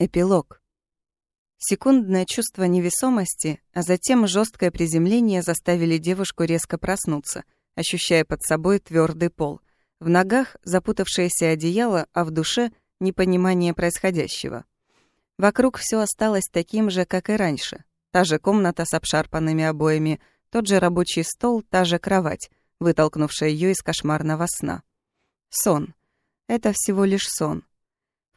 Эпилог. Секундное чувство невесомости, а затем жесткое приземление заставили девушку резко проснуться, ощущая под собой твердый пол. В ногах запутавшееся одеяло, а в душе — непонимание происходящего. Вокруг все осталось таким же, как и раньше. Та же комната с обшарпанными обоями, тот же рабочий стол, та же кровать, вытолкнувшая ее из кошмарного сна. Сон. Это всего лишь сон.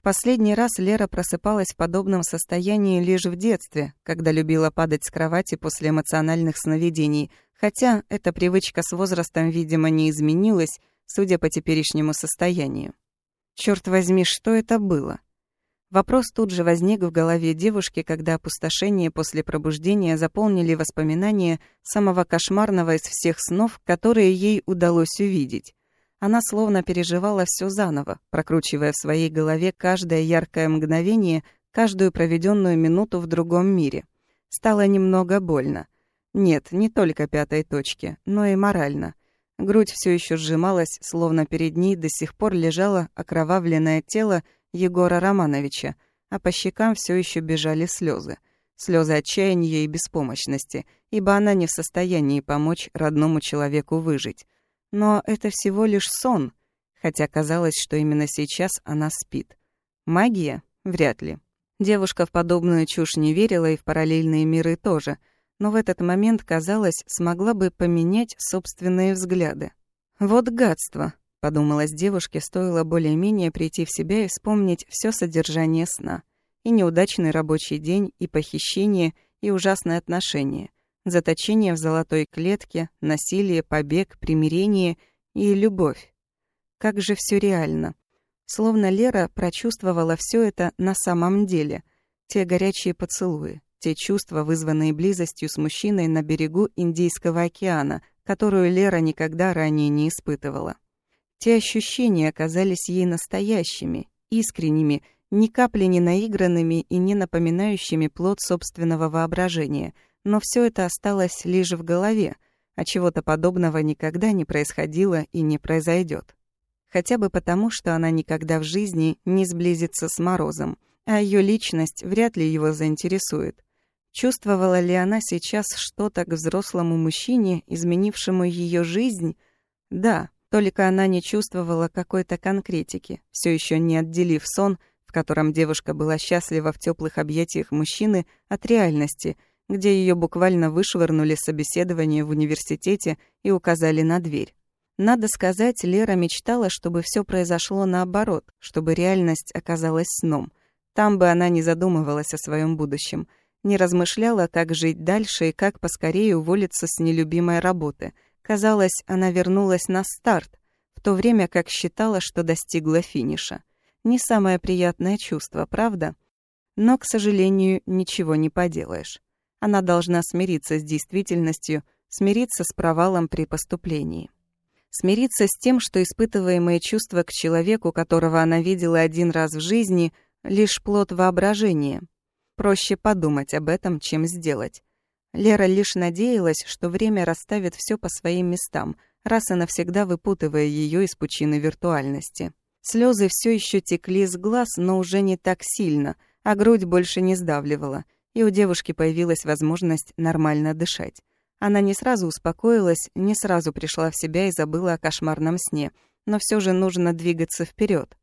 Последний раз Лера просыпалась в подобном состоянии лишь в детстве, когда любила падать с кровати после эмоциональных сновидений, хотя эта привычка с возрастом, видимо, не изменилась, судя по теперешнему состоянию. Черт возьми, что это было? Вопрос тут же возник в голове девушки, когда опустошение после пробуждения заполнили воспоминания самого кошмарного из всех снов, которые ей удалось увидеть. Она словно переживала все заново, прокручивая в своей голове каждое яркое мгновение, каждую проведенную минуту в другом мире. Стало немного больно. Нет, не только пятой точки, но и морально. Грудь все еще сжималась, словно перед ней до сих пор лежало окровавленное тело Егора Романовича, а по щекам все еще бежали слезы. Слезы отчаяния и беспомощности, ибо она не в состоянии помочь родному человеку выжить. Но это всего лишь сон, хотя казалось, что именно сейчас она спит. Магия? Вряд ли. Девушка в подобную чушь не верила и в параллельные миры тоже, но в этот момент, казалось, смогла бы поменять собственные взгляды. «Вот гадство», — подумалась девушке, стоило более-менее прийти в себя и вспомнить все содержание сна. И неудачный рабочий день, и похищение, и ужасные отношения — заточение в золотой клетке, насилие, побег, примирение и любовь. Как же все реально. Словно Лера прочувствовала все это на самом деле. Те горячие поцелуи, те чувства, вызванные близостью с мужчиной на берегу Индийского океана, которую Лера никогда ранее не испытывала. Те ощущения оказались ей настоящими, искренними, ни капли не наигранными и не напоминающими плод собственного воображения — но все это осталось лишь в голове, а чего-то подобного никогда не происходило и не произойдет. Хотя бы потому, что она никогда в жизни не сблизится с Морозом, а ее личность вряд ли его заинтересует. Чувствовала ли она сейчас что-то к взрослому мужчине, изменившему ее жизнь? Да, только она не чувствовала какой-то конкретики, все еще не отделив сон, в котором девушка была счастлива в теплых объятиях мужчины, от реальности — где ее буквально вышвырнули с собеседования в университете и указали на дверь. Надо сказать, Лера мечтала, чтобы все произошло наоборот, чтобы реальность оказалась сном. Там бы она не задумывалась о своем будущем, не размышляла, как жить дальше и как поскорее уволиться с нелюбимой работы. Казалось, она вернулась на старт, в то время как считала, что достигла финиша. Не самое приятное чувство, правда? Но, к сожалению, ничего не поделаешь. Она должна смириться с действительностью, смириться с провалом при поступлении. Смириться с тем, что испытываемые чувства к человеку, которого она видела один раз в жизни, лишь плод воображения. Проще подумать об этом, чем сделать. Лера лишь надеялась, что время расставит все по своим местам, раз и навсегда выпутывая ее из пучины виртуальности. Слезы все еще текли с глаз, но уже не так сильно, а грудь больше не сдавливала — и у девушки появилась возможность нормально дышать. Она не сразу успокоилась, не сразу пришла в себя и забыла о кошмарном сне, но все же нужно двигаться вперед.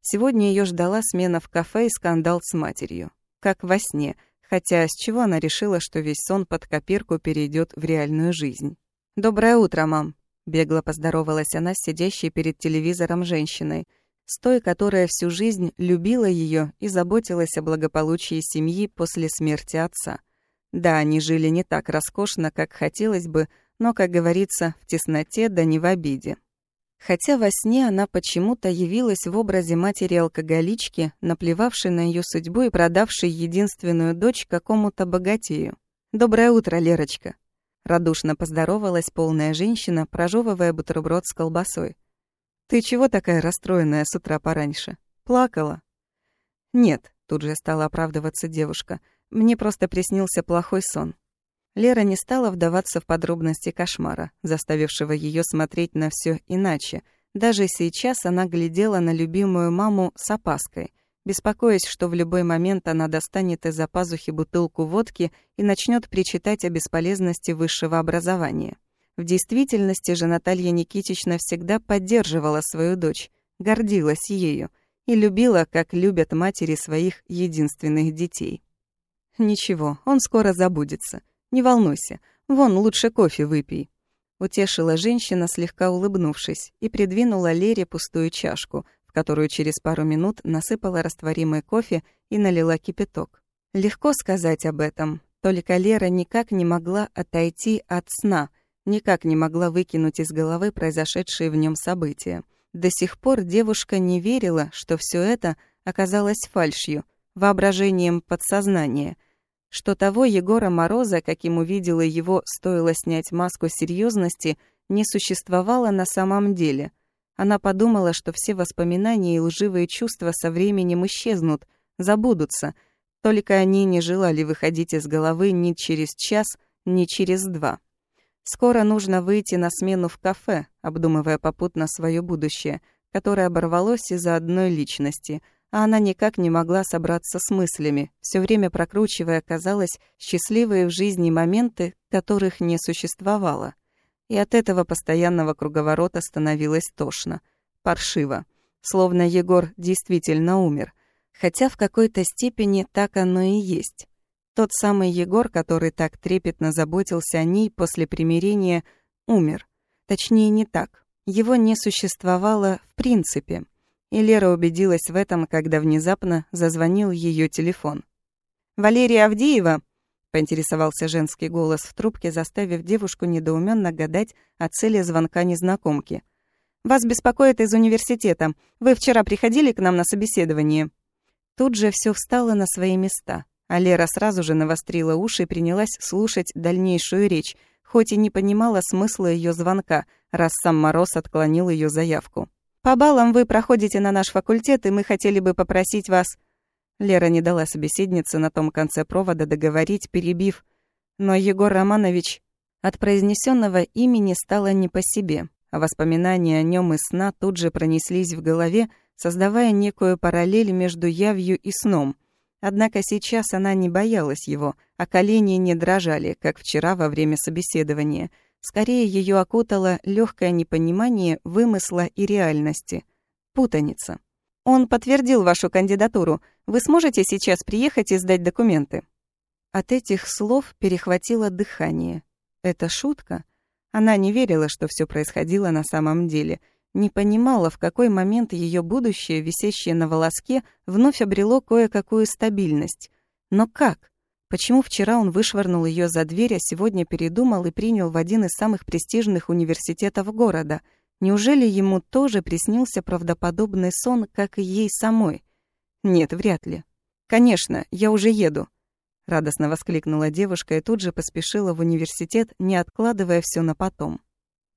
Сегодня ее ждала смена в кафе и скандал с матерью. Как во сне, хотя с чего она решила, что весь сон под копирку перейдет в реальную жизнь. «Доброе утро, мам!» Бегло поздоровалась она с сидящей перед телевизором женщиной – с той, которая всю жизнь любила ее и заботилась о благополучии семьи после смерти отца. Да, они жили не так роскошно, как хотелось бы, но, как говорится, в тесноте да не в обиде. Хотя во сне она почему-то явилась в образе матери-алкоголички, наплевавшей на ее судьбу и продавшей единственную дочь какому-то богатею. «Доброе утро, Лерочка!» Радушно поздоровалась полная женщина, прожевывая бутерброд с колбасой. «Ты чего такая расстроенная с утра пораньше? Плакала?» «Нет», — тут же стала оправдываться девушка. «Мне просто приснился плохой сон». Лера не стала вдаваться в подробности кошмара, заставившего ее смотреть на все иначе. Даже сейчас она глядела на любимую маму с опаской. беспокоясь, что в любой момент она достанет из-за пазухи бутылку водки и начнет причитать о бесполезности высшего образования. В действительности же Наталья Никитична всегда поддерживала свою дочь, гордилась ею и любила, как любят матери своих единственных детей. «Ничего, он скоро забудется. Не волнуйся, вон лучше кофе выпей». Утешила женщина, слегка улыбнувшись, и придвинула Лере пустую чашку, в которую через пару минут насыпала растворимый кофе и налила кипяток. Легко сказать об этом, только Лера никак не могла отойти от сна, никак не могла выкинуть из головы произошедшие в нем события. До сих пор девушка не верила, что все это оказалось фальшью, воображением подсознания, что того Егора Мороза, каким увидела его, стоило снять маску серьезности, не существовало на самом деле. Она подумала, что все воспоминания и лживые чувства со временем исчезнут, забудутся, только они не желали выходить из головы ни через час, ни через два. Скоро нужно выйти на смену в кафе, обдумывая попутно свое будущее, которое оборвалось из-за одной личности, а она никак не могла собраться с мыслями, все время прокручивая, казалось, счастливые в жизни моменты, которых не существовало. И от этого постоянного круговорота становилось тошно, паршиво, словно Егор действительно умер, хотя в какой-то степени так оно и есть. Тот самый Егор, который так трепетно заботился о ней после примирения, умер. Точнее, не так. Его не существовало в принципе. И Лера убедилась в этом, когда внезапно зазвонил ее телефон. «Валерия Авдеева?» — поинтересовался женский голос в трубке, заставив девушку недоуменно гадать о цели звонка незнакомки. «Вас беспокоит из университета. Вы вчера приходили к нам на собеседование?» Тут же все встало на свои места. А Лера сразу же навострила уши и принялась слушать дальнейшую речь, хоть и не понимала смысла ее звонка, раз сам Мороз отклонил ее заявку. «По баллам вы проходите на наш факультет, и мы хотели бы попросить вас...» Лера не дала собеседнице на том конце провода договорить, перебив. Но Егор Романович от произнесенного имени стало не по себе, а воспоминания о нем и сна тут же пронеслись в голове, создавая некую параллель между явью и сном — Однако сейчас она не боялась его, а колени не дрожали, как вчера во время собеседования. Скорее ее окутало легкое непонимание вымысла и реальности. Путаница. «Он подтвердил вашу кандидатуру. Вы сможете сейчас приехать и сдать документы?» От этих слов перехватило дыхание. Это шутка? Она не верила, что все происходило на самом деле — не понимала, в какой момент ее будущее, висящее на волоске, вновь обрело кое-какую стабильность. Но как? Почему вчера он вышвырнул ее за дверь, а сегодня передумал и принял в один из самых престижных университетов города? Неужели ему тоже приснился правдоподобный сон, как и ей самой? Нет, вряд ли. «Конечно, я уже еду», — радостно воскликнула девушка и тут же поспешила в университет, не откладывая все на потом.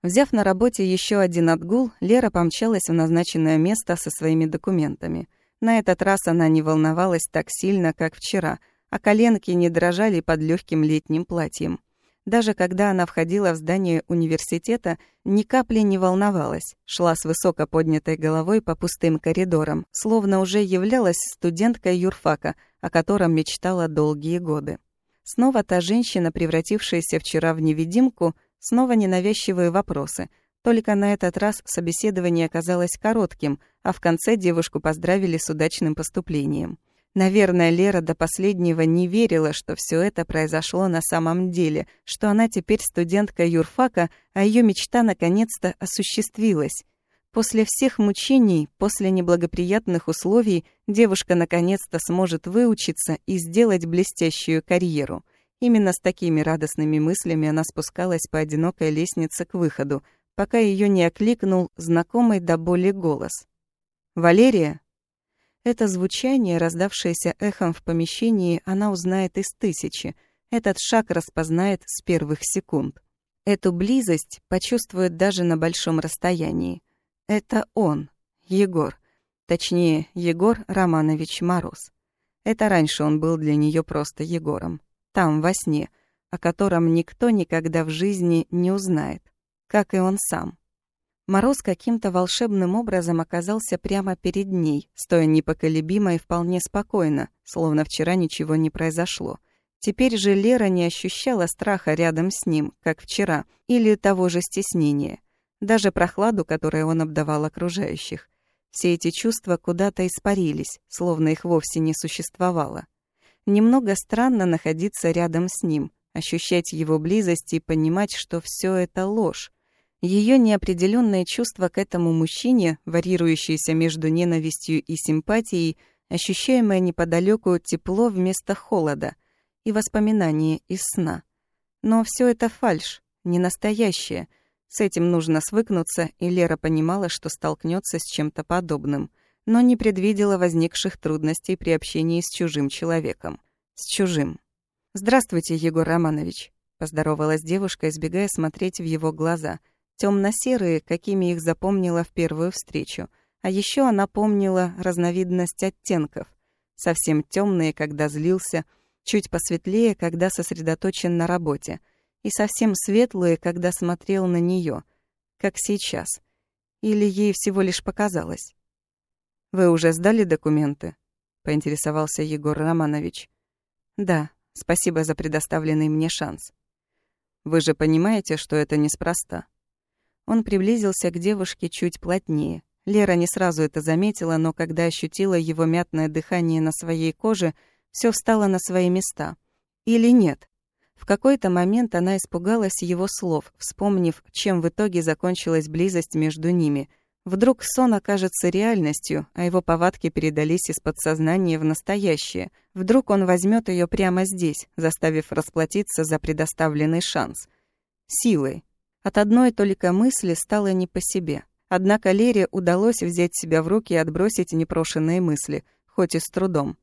Взяв на работе еще один отгул, Лера помчалась в назначенное место со своими документами. На этот раз она не волновалась так сильно, как вчера, а коленки не дрожали под легким летним платьем. Даже когда она входила в здание университета, ни капли не волновалась, шла с высоко поднятой головой по пустым коридорам, словно уже являлась студенткой юрфака, о котором мечтала долгие годы. Снова та женщина, превратившаяся вчера в невидимку, Снова ненавязчивые вопросы. Только на этот раз собеседование оказалось коротким, а в конце девушку поздравили с удачным поступлением. Наверное, Лера до последнего не верила, что все это произошло на самом деле, что она теперь студентка юрфака, а ее мечта наконец-то осуществилась. После всех мучений, после неблагоприятных условий, девушка наконец-то сможет выучиться и сделать блестящую карьеру — Именно с такими радостными мыслями она спускалась по одинокой лестнице к выходу, пока ее не окликнул знакомый до боли голос. «Валерия?» Это звучание, раздавшееся эхом в помещении, она узнает из тысячи. Этот шаг распознает с первых секунд. Эту близость почувствует даже на большом расстоянии. Это он, Егор. Точнее, Егор Романович Мороз. Это раньше он был для нее просто Егором там, во сне, о котором никто никогда в жизни не узнает, как и он сам. Мороз каким-то волшебным образом оказался прямо перед ней, стоя непоколебимо и вполне спокойно, словно вчера ничего не произошло. Теперь же Лера не ощущала страха рядом с ним, как вчера, или того же стеснения. Даже прохладу, которой он обдавал окружающих. Все эти чувства куда-то испарились, словно их вовсе не существовало. Немного странно находиться рядом с ним, ощущать его близость и понимать, что все это ложь. Ее неопределенное чувство к этому мужчине, варьирующееся между ненавистью и симпатией, ощущаемое неподалеку тепло вместо холода — и воспоминания из сна. Но все это фальшь, не настоящее. С этим нужно свыкнуться, и Лера понимала, что столкнется с чем-то подобным, но не предвидела возникших трудностей при общении с чужим человеком. С чужим. «Здравствуйте, Егор Романович», — поздоровалась девушка, избегая смотреть в его глаза. темно серые какими их запомнила в первую встречу. А еще она помнила разновидность оттенков. Совсем темные, когда злился — чуть посветлее, когда сосредоточен на работе, и совсем светлые, когда смотрел на нее, как сейчас. Или ей всего лишь показалось. «Вы уже сдали документы?» — поинтересовался Егор Романович. «Да, спасибо за предоставленный мне шанс. Вы же понимаете, что это неспроста?» Он приблизился к девушке чуть плотнее. Лера не сразу это заметила, но когда ощутила его мятное дыхание на своей коже — все встало на свои места. Или нет? В какой-то момент она испугалась его слов, вспомнив, чем в итоге закончилась близость между ними. Вдруг сон окажется реальностью, а его повадки передались из подсознания в настоящее. Вдруг он возьмет ее прямо здесь, заставив расплатиться за предоставленный шанс. Силой. От одной только мысли стало не по себе. Однако Лере удалось взять себя в руки и отбросить непрошенные мысли, хоть и с трудом.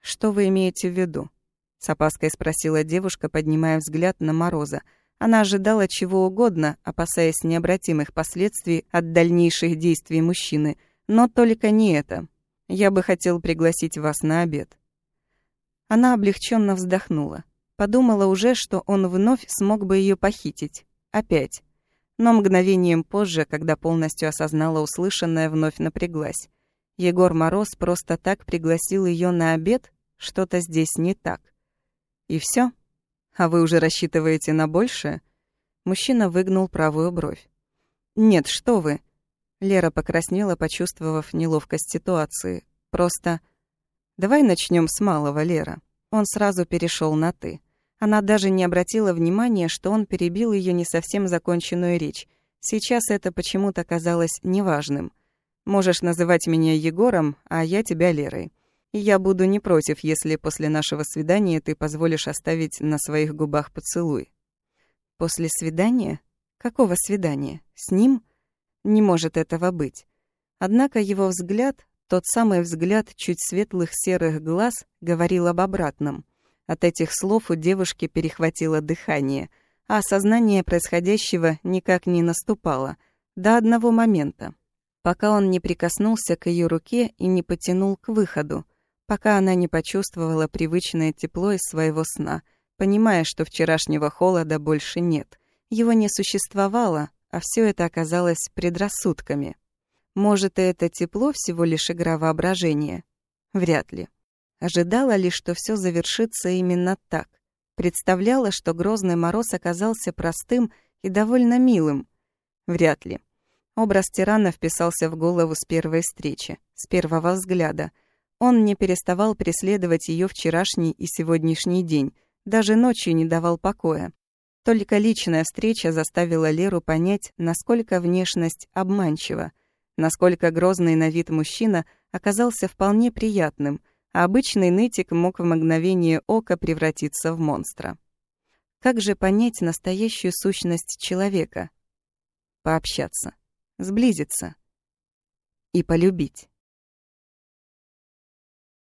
«Что вы имеете в виду?» — с опаской спросила девушка, поднимая взгляд на Мороза. Она ожидала чего угодно, опасаясь необратимых последствий от дальнейших действий мужчины, но только не это. «Я бы хотел пригласить вас на обед». Она облегченно вздохнула. Подумала уже, что он вновь смог бы ее похитить. Опять. Но мгновением позже, когда полностью осознала услышанное, вновь напряглась. Егор Мороз просто так пригласил ее на обед? Что-то здесь не так. И все? А вы уже рассчитываете на большее? Мужчина выгнул правую бровь. Нет, что вы? Лера покраснела, почувствовав неловкость ситуации. Просто Давай начнем с малого, Лера. Он сразу перешел на ты. Она даже не обратила внимания, что он перебил ее не совсем законченную речь. Сейчас это почему-то казалось неважным. Можешь называть меня Егором, а я тебя Лерой я буду не против, если после нашего свидания ты позволишь оставить на своих губах поцелуй. После свидания? Какого свидания? С ним? Не может этого быть. Однако его взгляд, тот самый взгляд чуть светлых серых глаз, говорил об обратном. От этих слов у девушки перехватило дыхание, а осознание происходящего никак не наступало. До одного момента. Пока он не прикоснулся к ее руке и не потянул к выходу, пока она не почувствовала привычное тепло из своего сна, понимая, что вчерашнего холода больше нет. Его не существовало, а все это оказалось предрассудками. Может, и это тепло всего лишь игра воображения? Вряд ли. Ожидала ли, что все завершится именно так? Представляла, что грозный мороз оказался простым и довольно милым? Вряд ли. Образ тирана вписался в голову с первой встречи, с первого взгляда — он не переставал преследовать ее вчерашний и сегодняшний день, даже ночью не давал покоя. Только личная встреча заставила Леру понять, насколько внешность обманчива, насколько грозный на вид мужчина оказался вполне приятным, а обычный нытик мог в мгновение ока превратиться в монстра. Как же понять настоящую сущность человека? Пообщаться, сблизиться и полюбить.